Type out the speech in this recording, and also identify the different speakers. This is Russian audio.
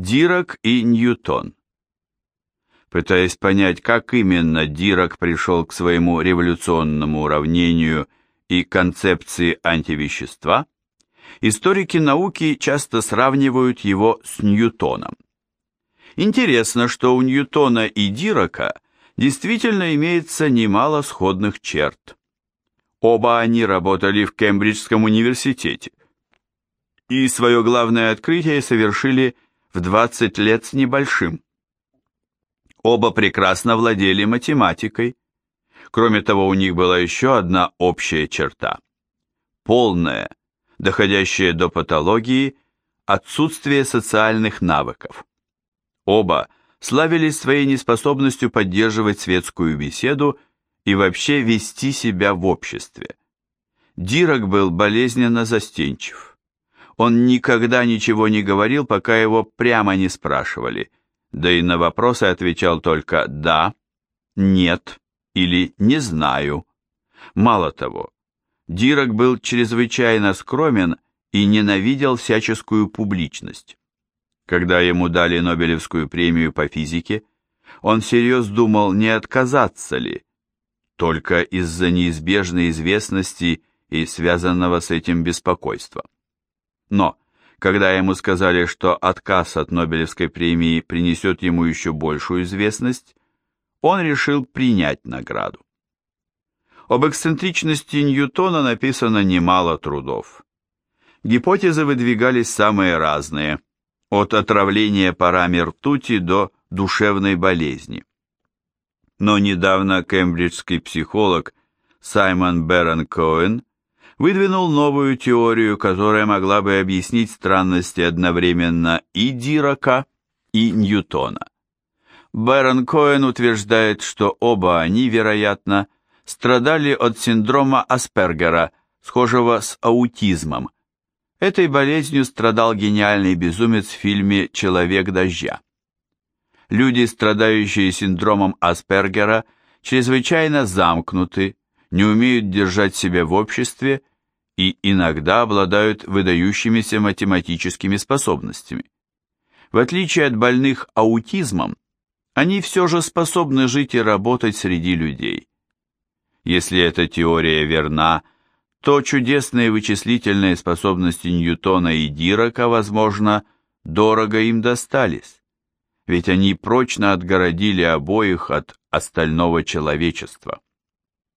Speaker 1: Дирак и Ньютон. Пытаясь понять, как именно Дирак пришел к своему революционному уравнению и концепции антивещества, историки науки часто сравнивают его с Ньютоном. Интересно, что у Ньютона и Дирака действительно имеется немало сходных черт. Оба они работали в Кембриджском университете. И свое главное открытие совершили в 20 лет с небольшим. Оба прекрасно владели математикой. Кроме того, у них была еще одна общая черта. Полное, доходящее до патологии, отсутствие социальных навыков. Оба славились своей неспособностью поддерживать светскую беседу и вообще вести себя в обществе. Дирак был болезненно застенчив. Он никогда ничего не говорил, пока его прямо не спрашивали, да и на вопросы отвечал только «да», «нет» или «не знаю». Мало того, Дирак был чрезвычайно скромен и ненавидел всяческую публичность. Когда ему дали Нобелевскую премию по физике, он всерьез думал, не отказаться ли, только из-за неизбежной известности и связанного с этим беспокойства. Но, когда ему сказали, что отказ от Нобелевской премии принесет ему еще большую известность, он решил принять награду. Об эксцентричности Ньютона написано немало трудов. Гипотезы выдвигались самые разные – от отравления парами ртути до душевной болезни. Но недавно кембриджский психолог Саймон Берон Коэн выдвинул новую теорию, которая могла бы объяснить странности одновременно и Дирака, и Ньютона. Бэрон Коэн утверждает, что оба они, вероятно, страдали от синдрома Аспергера, схожего с аутизмом, Этой болезнью страдал гениальный безумец в фильме «Человек дождя». Люди, страдающие синдромом Аспергера, чрезвычайно замкнуты, не умеют держать себя в обществе и иногда обладают выдающимися математическими способностями. В отличие от больных аутизмом, они все же способны жить и работать среди людей. Если эта теория верна, то чудесные вычислительные способности Ньютона и Дирака, возможно, дорого им достались, ведь они прочно отгородили обоих от остального человечества.